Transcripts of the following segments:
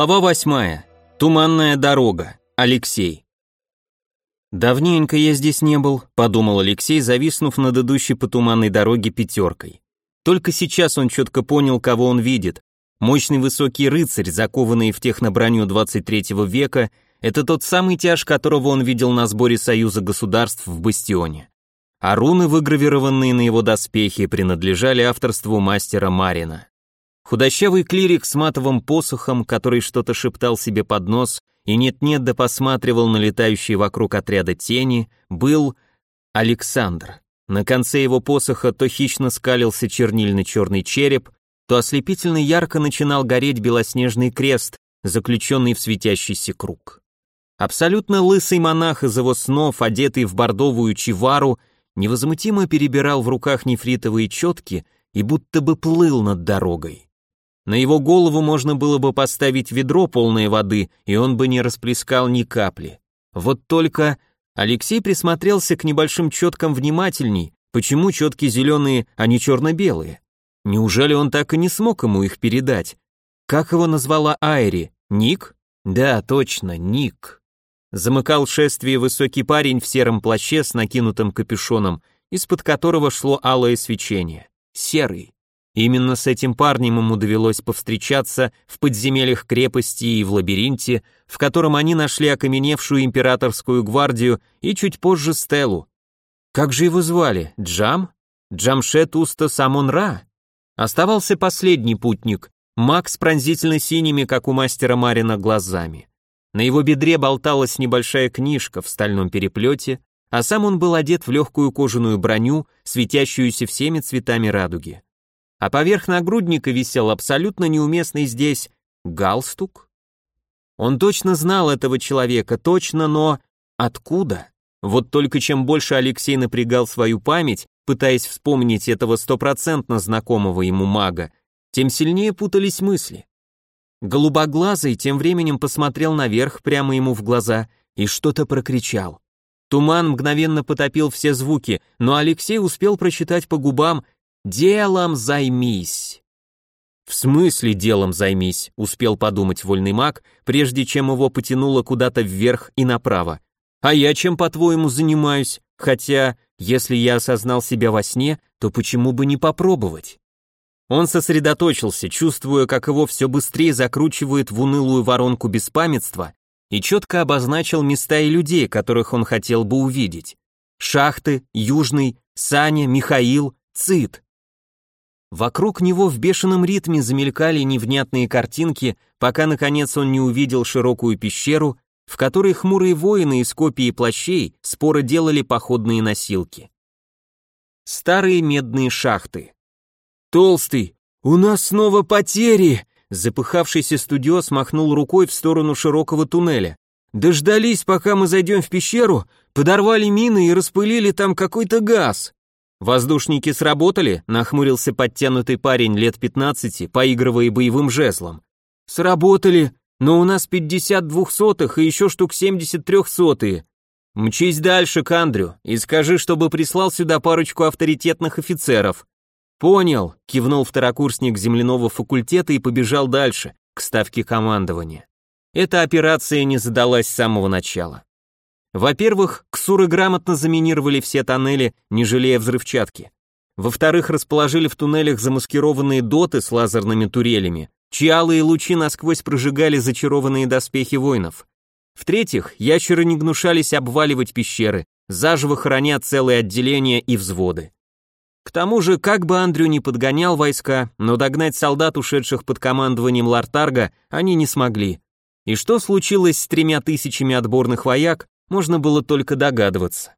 Глава восьмая. Туманная дорога. Алексей. «Давненько я здесь не был», — подумал Алексей, зависнув над идущей по туманной дороге пятеркой. Только сейчас он четко понял, кого он видит. Мощный высокий рыцарь, закованный в техноброню 23 века, это тот самый тяж, которого он видел на сборе Союза государств в Бастионе. А руны, выгравированные на его доспехи, принадлежали авторству мастера Марина. Худощавый клирик с матовым посохом, который что-то шептал себе под нос и нет-нет да посматривал на летающие вокруг отряда тени, был Александр. На конце его посоха то хищно скалился чернильно-черный череп, то ослепительно ярко начинал гореть белоснежный крест, заключенный в светящийся круг. Абсолютно лысый монах из его снов, одетый в бордовую чивару, невозмутимо перебирал в руках нефритовые четки и будто бы плыл над дорогой. На его голову можно было бы поставить ведро полное воды, и он бы не расплескал ни капли. Вот только Алексей присмотрелся к небольшим четкам внимательней, почему четки зеленые, а не черно-белые. Неужели он так и не смог ему их передать? Как его назвала Айри? Ник? Да, точно, Ник. Замыкал шествие высокий парень в сером плаще с накинутым капюшоном, из-под которого шло алое свечение. Серый. Именно с этим парнем ему довелось повстречаться в подземельях крепости и в лабиринте, в котором они нашли окаменевшую императорскую гвардию и чуть позже Стеллу. Как же его звали? Джам? Джамшет Уста Самон-Ра? Оставался последний путник, маг с пронзительно синими, как у мастера Марина, глазами. На его бедре болталась небольшая книжка в стальном переплете, а сам он был одет в легкую кожаную броню, светящуюся всеми цветами радуги а поверх нагрудника висел абсолютно неуместный здесь галстук. Он точно знал этого человека, точно, но откуда? Вот только чем больше Алексей напрягал свою память, пытаясь вспомнить этого стопроцентно знакомого ему мага, тем сильнее путались мысли. Голубоглазый тем временем посмотрел наверх прямо ему в глаза и что-то прокричал. Туман мгновенно потопил все звуки, но Алексей успел прочитать по губам «Делом займись». «В смысле делом займись?» — успел подумать вольный маг, прежде чем его потянуло куда-то вверх и направо. «А я чем, по-твоему, занимаюсь? Хотя, если я осознал себя во сне, то почему бы не попробовать?» Он сосредоточился, чувствуя, как его все быстрее закручивает в унылую воронку беспамятства, и четко обозначил места и людей, которых он хотел бы увидеть. Шахты, Южный, Саня, Михаил, Цит. Вокруг него в бешеном ритме замелькали невнятные картинки, пока наконец он не увидел широкую пещеру, в которой хмурые воины из копий плащей споро делали походные носилки. Старые медные шахты. «Толстый, у нас снова потери!» Запыхавшийся студио махнул рукой в сторону широкого туннеля. «Дождались, пока мы зайдем в пещеру, подорвали мины и распылили там какой-то газ!» «Воздушники сработали?» — нахмурился подтянутый парень лет 15, поигрывая боевым жезлом. «Сработали, но у нас 50 двухсотых и еще штук 70 трехсотые. Мчись дальше к Андрю и скажи, чтобы прислал сюда парочку авторитетных офицеров». «Понял», — кивнул второкурсник земляного факультета и побежал дальше, к ставке командования. Эта операция не задалась с самого начала. Во-первых, ксуры грамотно заминировали все тоннели, не жалея взрывчатки. Во-вторых, расположили в туннелях замаскированные доты с лазерными турелями, чьи алые лучи насквозь прожигали зачарованные доспехи воинов. В-третьих, ящеры не гнушались обваливать пещеры, заживо храня целые отделения и взводы. К тому же, как бы Андрю не подгонял войска, но догнать солдат, ушедших под командованием Лартарга, они не смогли. И что случилось с тремя тысячами отборных вояк, можно было только догадываться.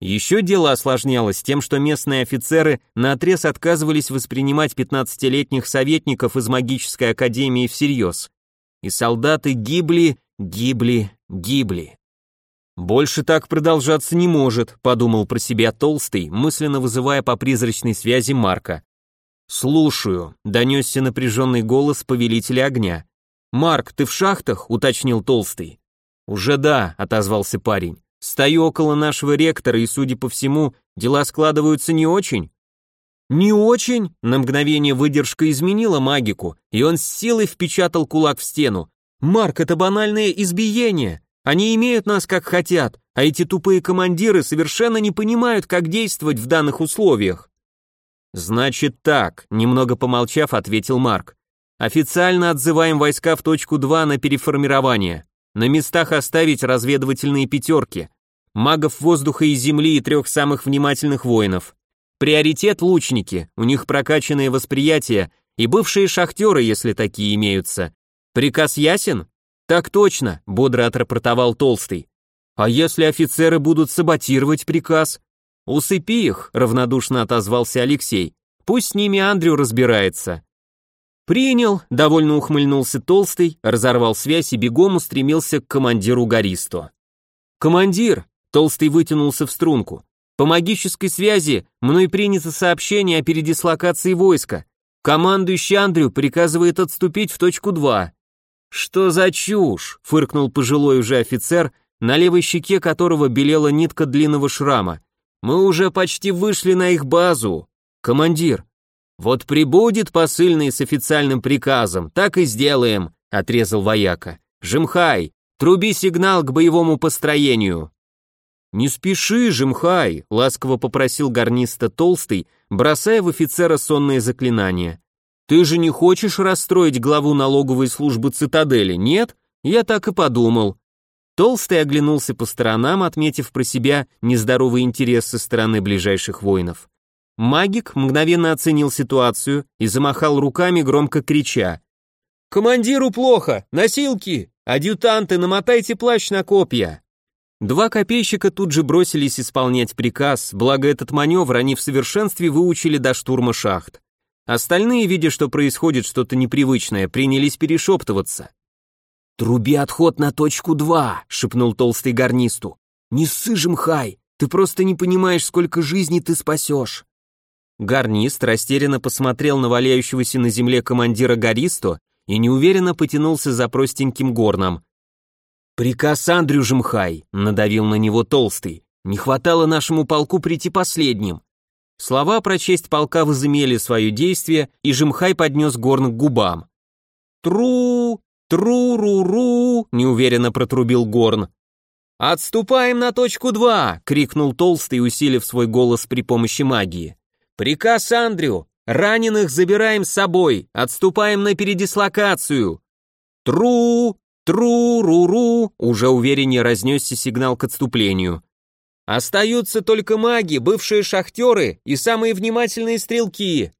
Еще дело осложнялось тем, что местные офицеры наотрез отказывались воспринимать 15-летних советников из магической академии всерьез. И солдаты гибли, гибли, гибли. «Больше так продолжаться не может», — подумал про себя Толстый, мысленно вызывая по призрачной связи Марка. «Слушаю», — донесся напряженный голос повелителя огня. «Марк, ты в шахтах?» — уточнил Толстый. «Уже да», — отозвался парень. «Стою около нашего ректора, и, судя по всему, дела складываются не очень». «Не очень?» — на мгновение выдержка изменила магику, и он с силой впечатал кулак в стену. Марк, это банальное избиение. Они имеют нас как хотят, а эти тупые командиры совершенно не понимают, как действовать в данных условиях. Значит так, немного помолчав, ответил Марк. Официально отзываем войска в точку 2 на переформирование. На местах оставить разведывательные пятерки. Магов воздуха и земли и трех самых внимательных воинов. Приоритет лучники, у них прокачанное восприятие и бывшие шахтеры, если такие имеются. Приказ ясен? Так точно, бодро отрапортовал Толстый. А если офицеры будут саботировать приказ? Усыпи их, равнодушно отозвался Алексей. Пусть с ними Андрю разбирается. Принял, довольно ухмыльнулся Толстый, разорвал связь и бегом устремился к командиру Гористо. Командир, Толстый вытянулся в струнку. По магической связи мной принято сообщение о передислокации войска. Командующий Андрю приказывает отступить в точку 2. «Что за чушь?» — фыркнул пожилой уже офицер, на левой щеке которого белела нитка длинного шрама. «Мы уже почти вышли на их базу. Командир, вот прибудет посыльный с официальным приказом, так и сделаем», — отрезал вояка. «Жимхай, труби сигнал к боевому построению». «Не спеши, Жимхай», — ласково попросил гарниста Толстый, бросая в офицера сонные заклинания. Ты же не хочешь расстроить главу налоговой службы цитадели, нет? Я так и подумал. Толстый оглянулся по сторонам, отметив про себя нездоровый интерес со стороны ближайших воинов. Магик мгновенно оценил ситуацию и замахал руками, громко крича. «Командиру плохо! Носилки! Адъютанты, намотайте плащ на копья!» Два копейщика тут же бросились исполнять приказ, благо этот маневр они в совершенстве выучили до штурма шахт. Остальные, видя, что происходит что-то непривычное, принялись перешептываться. «Труби отход на точку два», — шепнул толстый гарнисту. «Не сыжим, Хай, ты просто не понимаешь, сколько жизней ты спасешь». Гарнист растерянно посмотрел на валяющегося на земле командира Гористо и неуверенно потянулся за простеньким горном. «Приказ Андрю Жмхай», — надавил на него толстый. «Не хватало нашему полку прийти последним. Слова про честь полка возымели свое действие, и Жимхай поднес горн к губам. «Тру! Тру-ру-ру!» — неуверенно протрубил горн. «Отступаем на точку два!» — крикнул Толстый, усилив свой голос при помощи магии. «Приказ Андрю! Раненых забираем с собой! Отступаем на передислокацию!» «Тру! Тру-ру-ру!» — уже увереннее разнесся сигнал к отступлению. Остаются только маги, бывшие шахтеры и самые внимательные стрелки.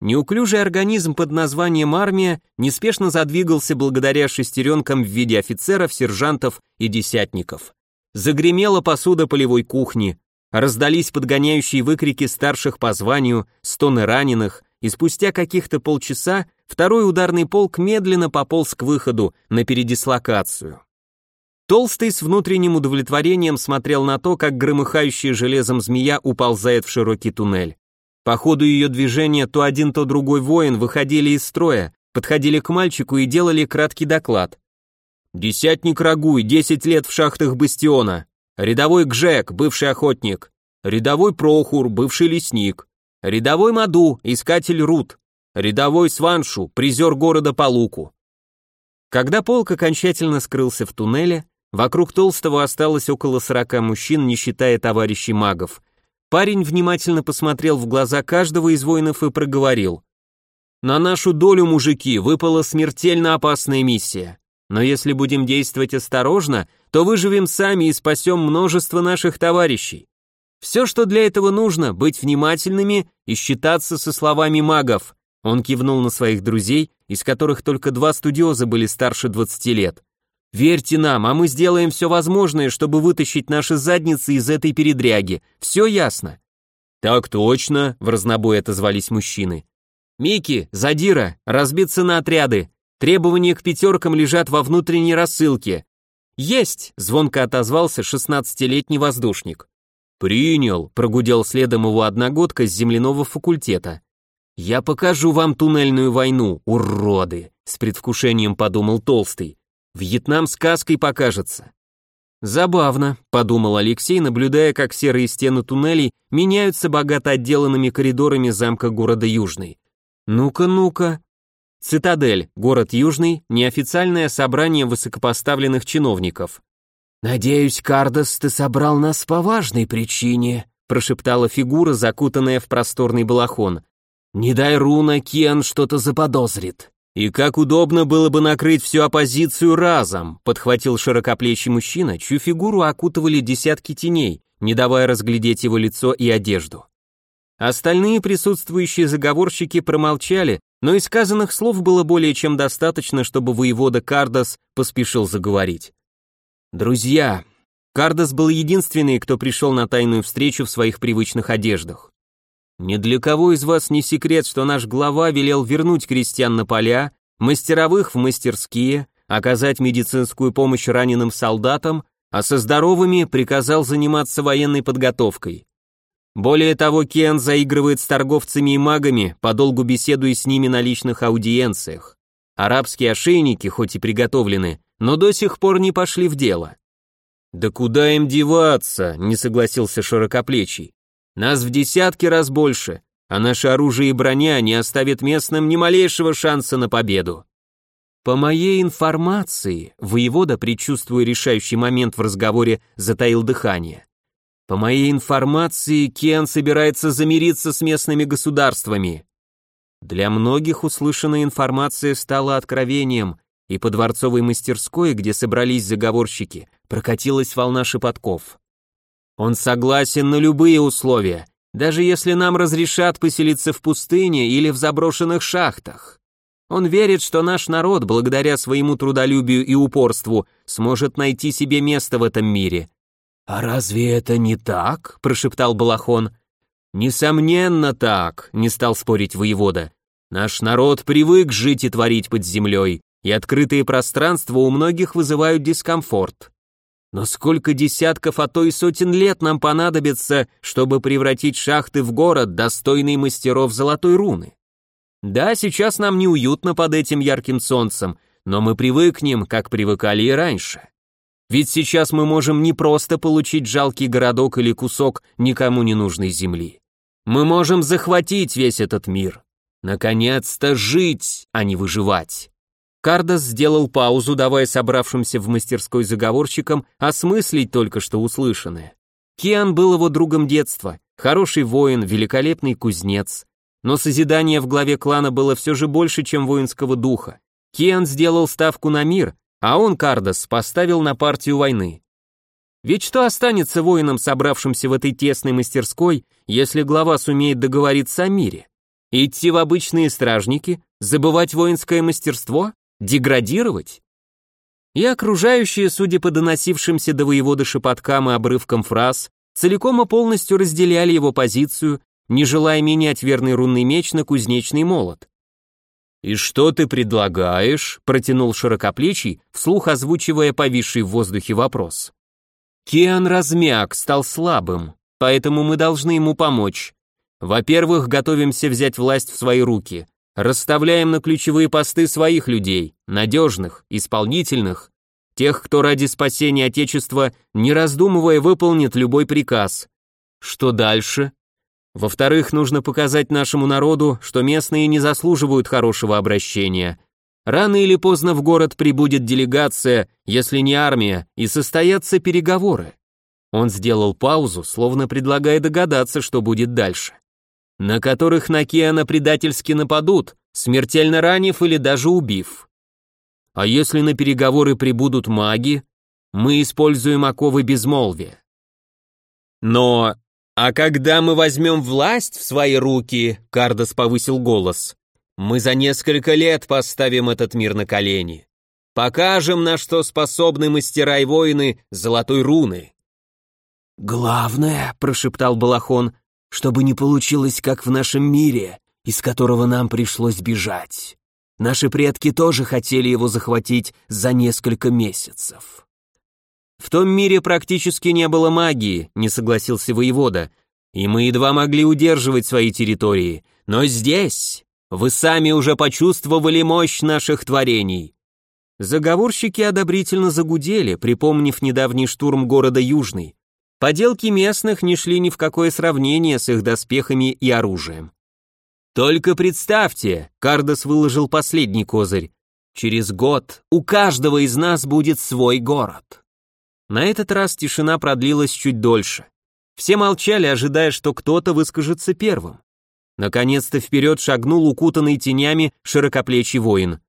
Неуклюжий организм под названием армия неспешно задвигался благодаря шестеренкам в виде офицеров, сержантов и десятников. Загремела посуда полевой кухни, раздались подгоняющие выкрики старших по званию, стоны раненых, и спустя каких-то полчаса второй ударный полк медленно пополз к выходу на передислокацию. Толстый с внутренним удовлетворением смотрел на то, как громыхающая железом змея уползает в широкий туннель. По ходу ее движения то один, то другой воин выходили из строя, подходили к мальчику и делали краткий доклад. «Десятник Рагуй, 10 лет в шахтах Бастиона. Рядовой Гжек, бывший охотник. Рядовой Прохур, бывший лесник. Рядовой Маду, искатель Рут. Рядовой Сваншу, призер города по луку». Когда полк окончательно скрылся в туннеле, Вокруг Толстого осталось около сорока мужчин, не считая товарищей магов. Парень внимательно посмотрел в глаза каждого из воинов и проговорил. «На нашу долю, мужики, выпала смертельно опасная миссия. Но если будем действовать осторожно, то выживем сами и спасем множество наших товарищей. Все, что для этого нужно, быть внимательными и считаться со словами магов». Он кивнул на своих друзей, из которых только два студиоза были старше 20 лет. Верьте нам, а мы сделаем все возможное, чтобы вытащить наши задницы из этой передряги. Все ясно?» «Так точно», — в разнобой отозвались мужчины. «Мики, Задира, разбиться на отряды. Требования к пятеркам лежат во внутренней рассылке». «Есть!» — звонко отозвался шестнадцатилетний воздушник. «Принял», — прогудел следом его одногодка с земляного факультета. «Я покажу вам туннельную войну, уроды!» — с предвкушением подумал Толстый. Вьетнам сказкой покажется. Забавно, подумал Алексей, наблюдая, как серые стены туннелей меняются богато отделанными коридорами замка города Южный. Ну-ка, ну-ка. Цитадель, город Южный, неофициальное собрание высокопоставленных чиновников. «Надеюсь, Кардос, ты собрал нас по важной причине», прошептала фигура, закутанная в просторный балахон. «Не дай руна, Кен что-то заподозрит». «И как удобно было бы накрыть всю оппозицию разом», подхватил широкоплечий мужчина, чью фигуру окутывали десятки теней, не давая разглядеть его лицо и одежду. Остальные присутствующие заговорщики промолчали, но из сказанных слов было более чем достаточно, чтобы воевода Кардас поспешил заговорить. «Друзья!» Кардас был единственный, кто пришел на тайную встречу в своих привычных одеждах. «Ни для кого из вас не секрет, что наш глава велел вернуть крестьян на поля, мастеровых в мастерские, оказать медицинскую помощь раненым солдатам, а со здоровыми приказал заниматься военной подготовкой. Более того, Кен заигрывает с торговцами и магами, подолгу беседуя с ними на личных аудиенциях. Арабские ошейники, хоть и приготовлены, но до сих пор не пошли в дело. «Да куда им деваться?» — не согласился широкоплечий. «Нас в десятки раз больше, а наше оружие и броня не оставят местным ни малейшего шанса на победу». По моей информации, воевода, предчувствуя решающий момент в разговоре, затаил дыхание. По моей информации, Кен собирается замириться с местными государствами. Для многих услышанная информация стала откровением, и по дворцовой мастерской, где собрались заговорщики, прокатилась волна шепотков. Он согласен на любые условия, даже если нам разрешат поселиться в пустыне или в заброшенных шахтах. Он верит, что наш народ, благодаря своему трудолюбию и упорству, сможет найти себе место в этом мире, «А разве это не так?» – прошептал Балахон. «Несомненно так», – не стал спорить воевода. «Наш народ привык жить и творить под землей, и открытые пространства у многих вызывают дискомфорт. Но сколько десятков, а то и сотен лет нам понадобится, чтобы превратить шахты в город, достойный мастеров золотой руны? Да, сейчас нам неуютно под этим ярким солнцем, но мы привыкнем, как привыкали и раньше. Ведь сейчас мы можем не просто получить жалкий городок или кусок никому не нужной земли. Мы можем захватить весь этот мир. Наконец-то жить, а не выживать. Кардас сделал паузу, давая собравшимся в мастерской заговорщикам осмыслить только что услышанное. Киан был его другом детства, хороший воин, великолепный кузнец. Но созидание в главе клана было все же больше, чем воинского духа. Киан сделал ставку на мир, а он, Кардас, поставил на партию войны. Ведь что останется воинам, собравшимся в этой тесной мастерской, если глава сумеет договориться о мире? Идти в обычные стражники, забывать воинское мастерство, деградировать? И окружающие, судя по доносившимся до воевода шепоткам и обрывкам фраз, целиком и полностью разделяли его позицию, не желая менять верный рунный меч на кузнечный молот. «И что ты предлагаешь?» — протянул широкоплечий, вслух озвучивая повисший в воздухе вопрос. Киан размяк, стал слабым, поэтому мы должны ему помочь. Во-первых, готовимся взять власть в свои руки. Расставляем на ключевые посты своих людей, надежных, исполнительных, тех, кто ради спасения Отечества, не раздумывая, выполнит любой приказ. Что дальше? Во-вторых, нужно показать нашему народу, что местные не заслуживают хорошего обращения. Рано или поздно в город прибудет делегация, если не армия, и состоятся переговоры. Он сделал паузу, словно предлагая догадаться, что будет дальше. На которых на Киана предательски нападут, смертельно ранив или даже убив. А если на переговоры прибудут маги, мы используем оковы безмолвия. Но «А когда мы возьмем власть в свои руки», — Кардос повысил голос, «мы за несколько лет поставим этот мир на колени. Покажем, на что способны мастера и воины золотой руны». «Главное», — прошептал Балахон, «чтобы не получилось, как в нашем мире, из которого нам пришлось бежать. Наши предки тоже хотели его захватить за несколько месяцев». В том мире практически не было магии, не согласился воевода, и мы едва могли удерживать свои территории. Но здесь вы сами уже почувствовали мощь наших творений. Заговорщики одобрительно загудели, припомнив недавний штурм города Южный. Поделки местных не шли ни в какое сравнение с их доспехами и оружием. Только представьте, Кардос выложил последний козырь. Через год у каждого из нас будет свой город. На этот раз тишина продлилась чуть дольше. Все молчали, ожидая, что кто-то выскажется первым. Наконец-то вперед шагнул укутанный тенями широкоплечий воин.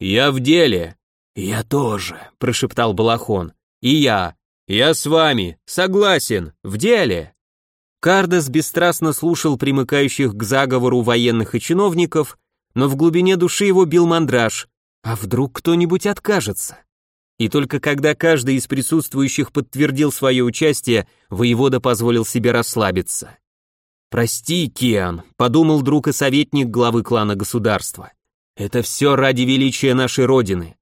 «Я в деле!» «Я тоже», — прошептал Балахон. «И я. Я с вами. Согласен. В деле». Кардес бесстрастно слушал примыкающих к заговору военных и чиновников, но в глубине души его бил мандраж. А вдруг кто-нибудь откажется? И только когда каждый из присутствующих подтвердил свое участие, воевода позволил себе расслабиться. «Прости, Киан», — подумал друг и советник главы клана государства. «Это все ради величия нашей Родины».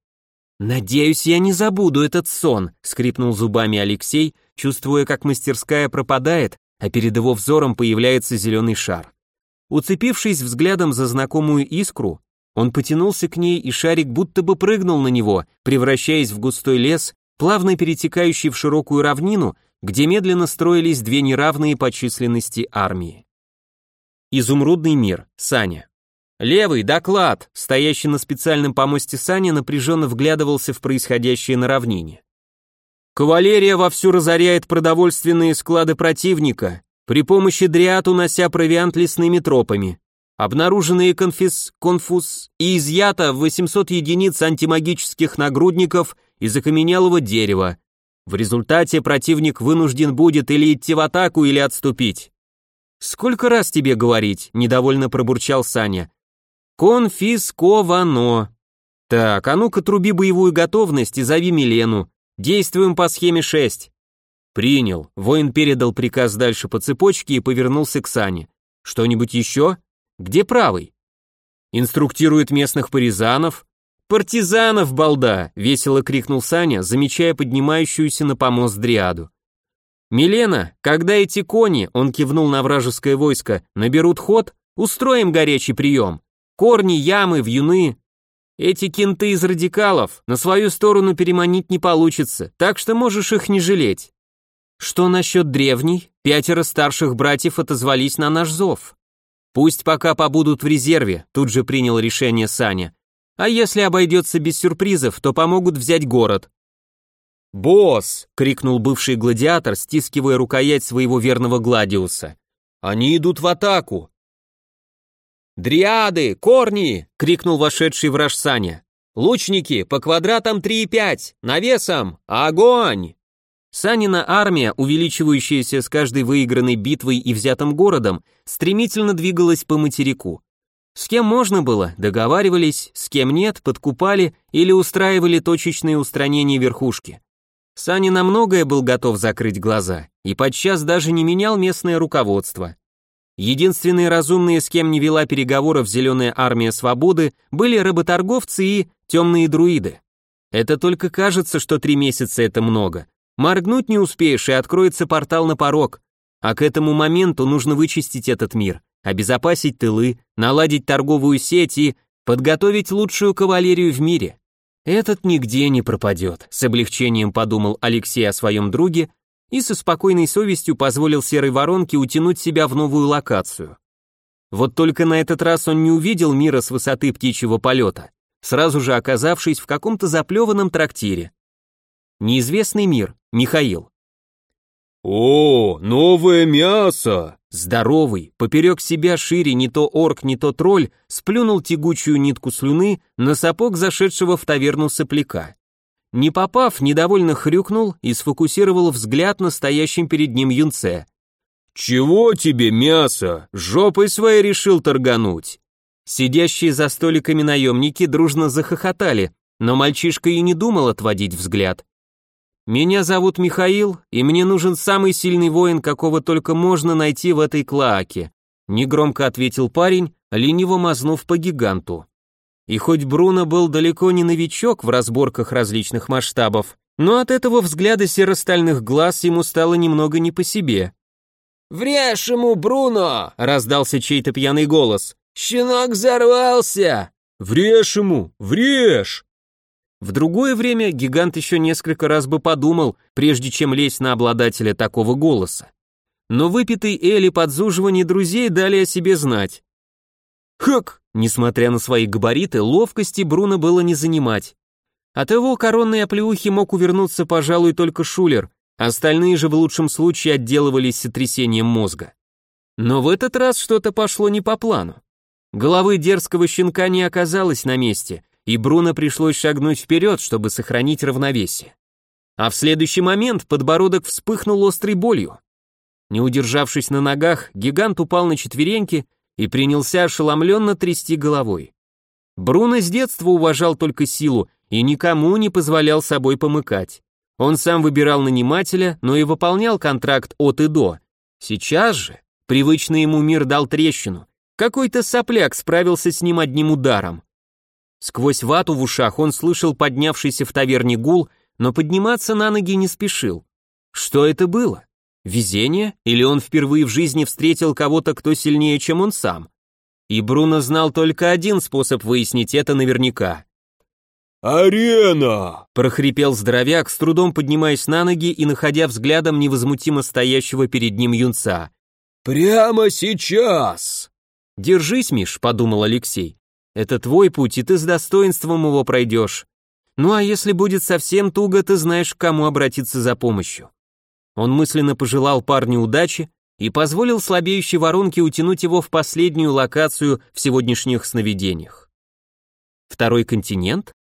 «Надеюсь, я не забуду этот сон», — скрипнул зубами Алексей, чувствуя, как мастерская пропадает, а перед его взором появляется зеленый шар. Уцепившись взглядом за знакомую искру, он потянулся к ней, и шарик будто бы прыгнул на него, превращаясь в густой лес, плавно перетекающий в широкую равнину, где медленно строились две неравные по численности армии. Изумрудный мир, Саня. Левый, доклад, стоящий на специальном помосте Саня напряженно вглядывался в происходящее на равнине. Кавалерия вовсю разоряет продовольственные склады противника, при помощи дриад унося провиант лесными тропами. Обнаруженные конфис, конфуз и изъято 800 единиц антимагических нагрудников из окаменелого дерева. В результате противник вынужден будет или идти в атаку, или отступить. «Сколько раз тебе говорить?» – недовольно пробурчал Саня. «Конфисковано». «Так, а ну-ка труби боевую готовность и зови Милену. Действуем по схеме 6. Принял. Воин передал приказ дальше по цепочке и повернулся к Сане. Что-нибудь еще? Где правый? Инструктирует местных паризанов. Партизанов, балда! Весело крикнул Саня, замечая поднимающуюся на помост дриаду. Милена, когда эти кони, он кивнул на вражеское войско, наберут ход, устроим горячий прием. Корни, ямы, вьюны, эти кенты из радикалов на свою сторону переманить не получится, так что можешь их не жалеть. Что насчет древней? Пятеро старших братьев отозвались на наш зов. Пусть пока побудут в резерве, тут же принял решение Саня. А если обойдется без сюрпризов, то помогут взять город. «Босс!» — крикнул бывший гладиатор, стискивая рукоять своего верного Гладиуса. «Они идут в атаку! «Дриады! Корни!» — крикнул вошедший враж Саня. «Лучники, по квадратам 3 и 5! Навесом! Огонь!» Санина армия, увеличивающаяся с каждой выигранной битвой и взятым городом, стремительно двигалась по материку. С кем можно было, договаривались, с кем нет, подкупали или устраивали точечные устранения верхушки. Саня на многое был готов закрыть глаза и подчас даже не менял местное руководство. Единственные разумные, с кем не вела переговоров Зеленая Армия Свободы, были работорговцы и темные друиды. Это только кажется, что три месяца это много. Моргнуть не успеешь, и откроется портал на порог. А к этому моменту нужно вычистить этот мир, обезопасить тылы, наладить торговую сеть и подготовить лучшую кавалерию в мире. Этот нигде не пропадет, с облегчением подумал Алексей о своем друге, и со спокойной совестью позволил серой воронке утянуть себя в новую локацию. Вот только на этот раз он не увидел мира с высоты птичьего полета, сразу же оказавшись в каком-то заплеванном трактире. Неизвестный мир, Михаил. «О, новое мясо!» Здоровый, поперек себя шире не то орк, не то тролль, сплюнул тягучую нитку слюны на сапог зашедшего в таверну сопляка. Не попав, недовольно хрюкнул и сфокусировал взгляд на стоящем перед ним юнце. «Чего тебе мясо? Жопой своей решил торгануть!» Сидящие за столиками наемники дружно захохотали, но мальчишка и не думал отводить взгляд. «Меня зовут Михаил, и мне нужен самый сильный воин, какого только можно найти в этой клоаке», негромко ответил парень, лениво мазнув по гиганту. И хоть Бруно был далеко не новичок в разборках различных масштабов, но от этого взгляда серо-стальных глаз ему стало немного не по себе. «Врежь ему, Бруно!» — раздался чей-то пьяный голос. «Щенок взорвался!» «Врежь ему! Врежь!» В другое время гигант еще несколько раз бы подумал, прежде чем лезть на обладателя такого голоса. Но выпитый Эль и подзуживание друзей дали о себе знать. Хак! Несмотря на свои габариты, ловкости Бруно было не занимать. От его коронной оплеухи мог увернуться, пожалуй, только Шулер, остальные же в лучшем случае отделывались сотрясением мозга. Но в этот раз что-то пошло не по плану. Головы дерзкого щенка не оказалось на месте, и Бруно пришлось шагнуть вперед, чтобы сохранить равновесие. А в следующий момент подбородок вспыхнул острой болью. Не удержавшись на ногах, гигант упал на четвереньки и принялся ошеломленно трясти головой. Бруно с детства уважал только силу и никому не позволял собой помыкать. Он сам выбирал нанимателя, но и выполнял контракт от и до. Сейчас же привычный ему мир дал трещину. Какой-то сопляк справился с ним одним ударом. Сквозь вату в ушах он слышал поднявшийся в таверне гул, но подниматься на ноги не спешил. Что это было? Везение? Или он впервые в жизни встретил кого-то, кто сильнее, чем он сам? И Бруно знал только один способ выяснить это наверняка. «Арена!» – прохрипел здоровяк, с трудом поднимаясь на ноги и находя взглядом невозмутимо стоящего перед ним юнца. «Прямо сейчас!» «Держись, Миш», – подумал Алексей. «Это твой путь, и ты с достоинством его пройдешь. Ну а если будет совсем туго, ты знаешь, к кому обратиться за помощью». Он мысленно пожелал парню удачи и позволил слабеющей воронке утянуть его в последнюю локацию в сегодняшних сновидениях. Второй континент?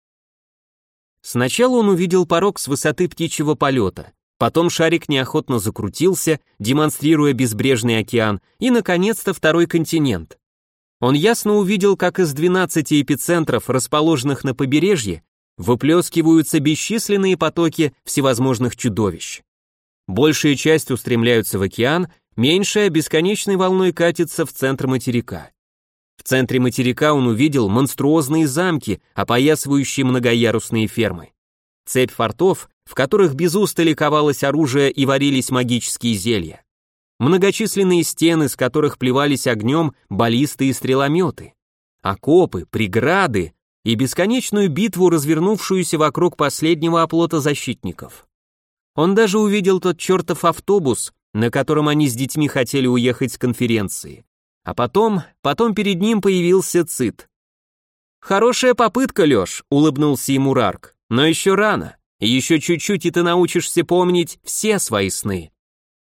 Сначала он увидел порог с высоты птичьего полета, потом шарик неохотно закрутился, демонстрируя безбрежный океан, и, наконец-то, второй континент. Он ясно увидел, как из 12 эпицентров, расположенных на побережье, выплескиваются бесчисленные потоки всевозможных чудовищ. Большая часть устремляются в океан, меньшая бесконечной волной катится в центр материка. В центре материка он увидел монструозные замки, опоясывающие многоярусные фермы. Цепь фортов, в которых без устали ковалось оружие и варились магические зелья. Многочисленные стены, с которых плевались огнем баллисты и стрелометы. Окопы, преграды и бесконечную битву, развернувшуюся вокруг последнего оплота защитников. Он даже увидел тот чертов автобус, на котором они с детьми хотели уехать с конференции. А потом, потом перед ним появился Цит. «Хорошая попытка, Лёш», — улыбнулся ему Рарк, — «но еще рано, еще чуть-чуть, и ты научишься помнить все свои сны».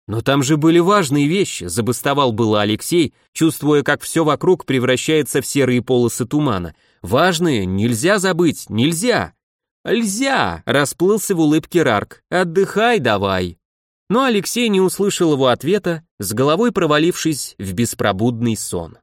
«Но там же были важные вещи», — забастовал было Алексей, чувствуя, как все вокруг превращается в серые полосы тумана. «Важные нельзя забыть, нельзя!» «Льзя!» — расплылся в улыбке Рарк. «Отдыхай давай!» Но Алексей не услышал его ответа, с головой провалившись в беспробудный сон.